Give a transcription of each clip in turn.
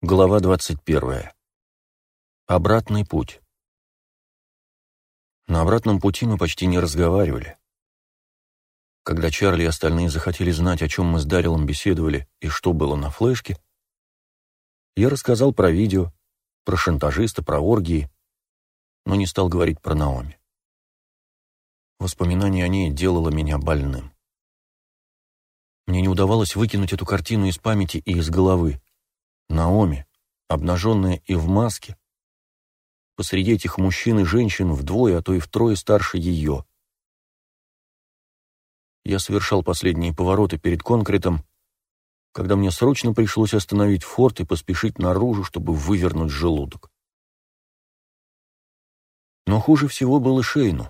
Глава 21. Обратный путь. На обратном пути мы почти не разговаривали. Когда Чарли и остальные захотели знать, о чем мы с Дарилом беседовали и что было на флешке, я рассказал про видео, про шантажиста, про оргии, но не стал говорить про Наоми. Воспоминание о ней делало меня больным. Мне не удавалось выкинуть эту картину из памяти и из головы. Наоми, обнаженная и в маске, посреди этих мужчин и женщин вдвое, а то и втрое старше ее. Я совершал последние повороты перед конкретом, когда мне срочно пришлось остановить форт и поспешить наружу, чтобы вывернуть желудок. Но хуже всего было Шейну.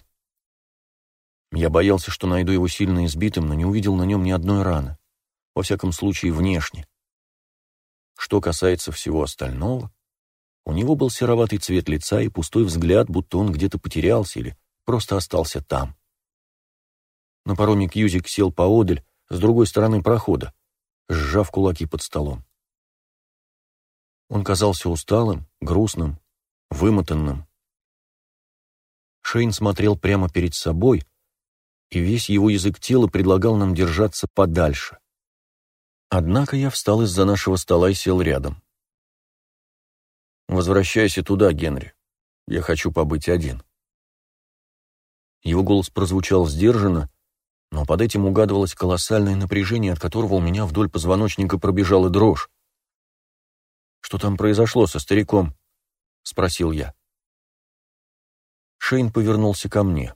Я боялся, что найду его сильно избитым, но не увидел на нем ни одной раны. Во всяком случае, внешне. Что касается всего остального, у него был сероватый цвет лица и пустой взгляд, будто он где-то потерялся или просто остался там. На пароме Кьюзик сел поодаль, с другой стороны прохода, сжав кулаки под столом. Он казался усталым, грустным, вымотанным. Шейн смотрел прямо перед собой, и весь его язык тела предлагал нам держаться подальше. Однако я встал из-за нашего стола и сел рядом. «Возвращайся туда, Генри. Я хочу побыть один». Его голос прозвучал сдержанно, но под этим угадывалось колоссальное напряжение, от которого у меня вдоль позвоночника пробежала дрожь. «Что там произошло со стариком?» — спросил я. Шейн повернулся ко мне.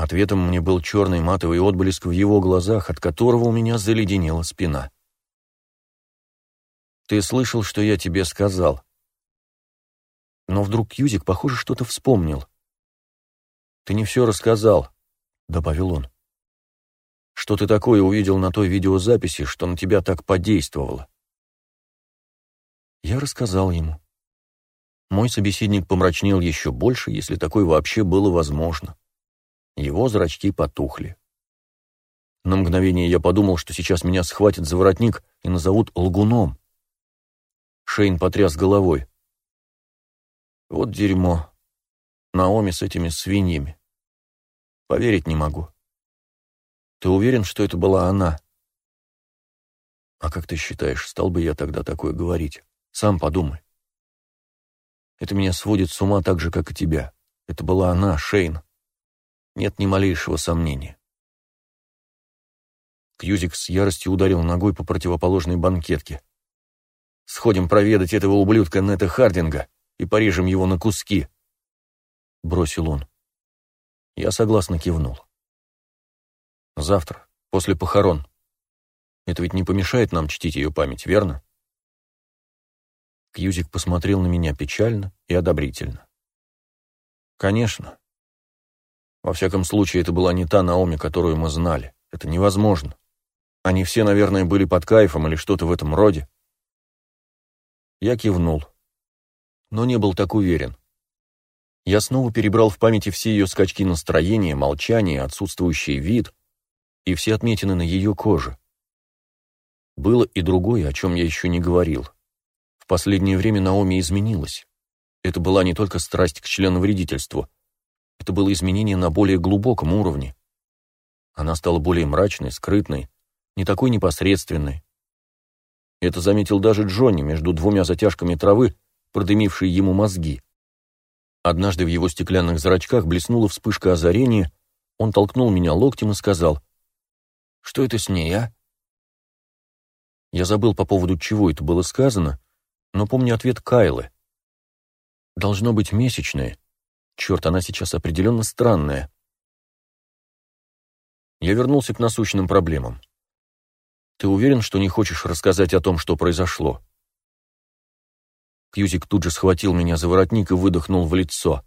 Ответом мне был черный матовый отблеск в его глазах, от которого у меня заледенела спина. «Ты слышал, что я тебе сказал?» Но вдруг Юзик, похоже, что-то вспомнил. «Ты не все рассказал», — добавил он. «Что ты такое увидел на той видеозаписи, что на тебя так подействовало?» Я рассказал ему. Мой собеседник помрачнел еще больше, если такое вообще было возможно. Его зрачки потухли. На мгновение я подумал, что сейчас меня схватят за воротник и назовут лгуном. Шейн потряс головой. Вот дерьмо. Наоми с этими свиньями. Поверить не могу. Ты уверен, что это была она? А как ты считаешь, стал бы я тогда такое говорить? Сам подумай. Это меня сводит с ума так же, как и тебя. Это была она, Шейн. Нет ни малейшего сомнения. Кьюзик с яростью ударил ногой по противоположной банкетке. «Сходим проведать этого ублюдка Нета Хардинга и порежем его на куски», — бросил он. Я согласно кивнул. «Завтра, после похорон. Это ведь не помешает нам чтить ее память, верно?» Кьюзик посмотрел на меня печально и одобрительно. «Конечно. Во всяком случае, это была не та Наоми, которую мы знали. Это невозможно. Они все, наверное, были под кайфом или что-то в этом роде. Я кивнул, но не был так уверен. Я снова перебрал в памяти все ее скачки настроения, молчание, отсутствующий вид и все отметины на ее коже. Было и другое, о чем я еще не говорил. В последнее время Наоми изменилась. Это была не только страсть к членовредительству — это было изменение на более глубоком уровне. Она стала более мрачной, скрытной, не такой непосредственной. Это заметил даже Джонни между двумя затяжками травы, продымившей ему мозги. Однажды в его стеклянных зрачках блеснула вспышка озарения, он толкнул меня локтем и сказал, «Что это с ней, а?» Я забыл, по поводу чего это было сказано, но помню ответ Кайлы. «Должно быть месячное, Черт, она сейчас определенно странная. Я вернулся к насущным проблемам. Ты уверен, что не хочешь рассказать о том, что произошло? Кьюзик тут же схватил меня за воротник и выдохнул в лицо.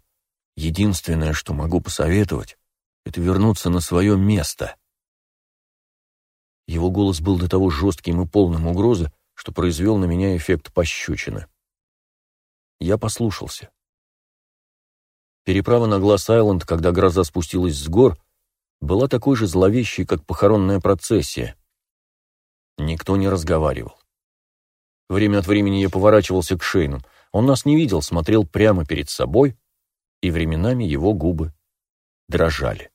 Единственное, что могу посоветовать, это вернуться на свое место. Его голос был до того жестким и полным угрозы, что произвел на меня эффект пощечины. Я послушался. Переправа на Гласс-Айленд, когда гроза спустилась с гор, была такой же зловещей, как похоронная процессия. Никто не разговаривал. Время от времени я поворачивался к Шейну. Он нас не видел, смотрел прямо перед собой, и временами его губы дрожали.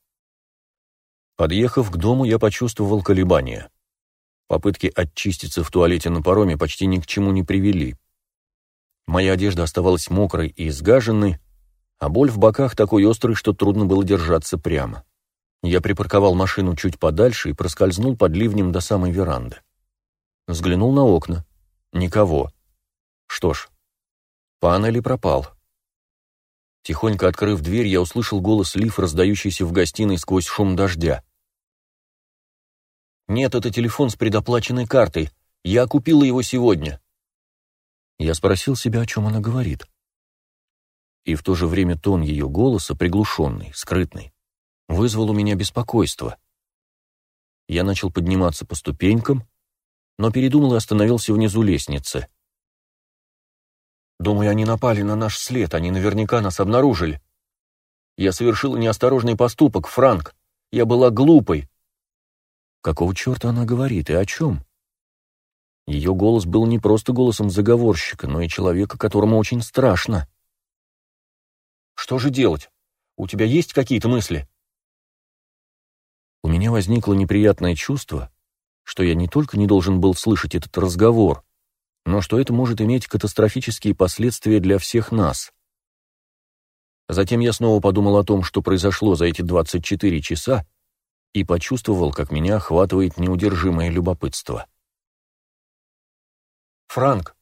Подъехав к дому, я почувствовал колебания. Попытки очиститься в туалете на пароме почти ни к чему не привели. Моя одежда оставалась мокрой и изгаженной, а боль в боках такой острой, что трудно было держаться прямо. Я припарковал машину чуть подальше и проскользнул под ливнем до самой веранды. Взглянул на окна. Никого. Что ж, пан или пропал. Тихонько открыв дверь, я услышал голос Лиф, раздающийся в гостиной сквозь шум дождя. «Нет, это телефон с предоплаченной картой. Я купила его сегодня». Я спросил себя, о чем она говорит. И в то же время тон ее голоса, приглушенный, скрытный, вызвал у меня беспокойство. Я начал подниматься по ступенькам, но передумал и остановился внизу лестницы. Думаю, они напали на наш след, они наверняка нас обнаружили. Я совершил неосторожный поступок, Франк. Я была глупой. Какого черта она говорит и о чем? Ее голос был не просто голосом заговорщика, но и человека, которому очень страшно. Что же делать? У тебя есть какие-то мысли? У меня возникло неприятное чувство, что я не только не должен был слышать этот разговор, но что это может иметь катастрофические последствия для всех нас. Затем я снова подумал о том, что произошло за эти 24 часа, и почувствовал, как меня охватывает неудержимое любопытство. «Франк,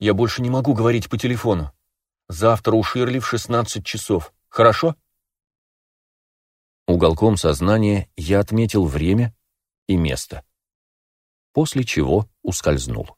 я больше не могу говорить по телефону. Завтра у Ширли в 16 часов. Хорошо?» Уголком сознания я отметил время и место, после чего ускользнул.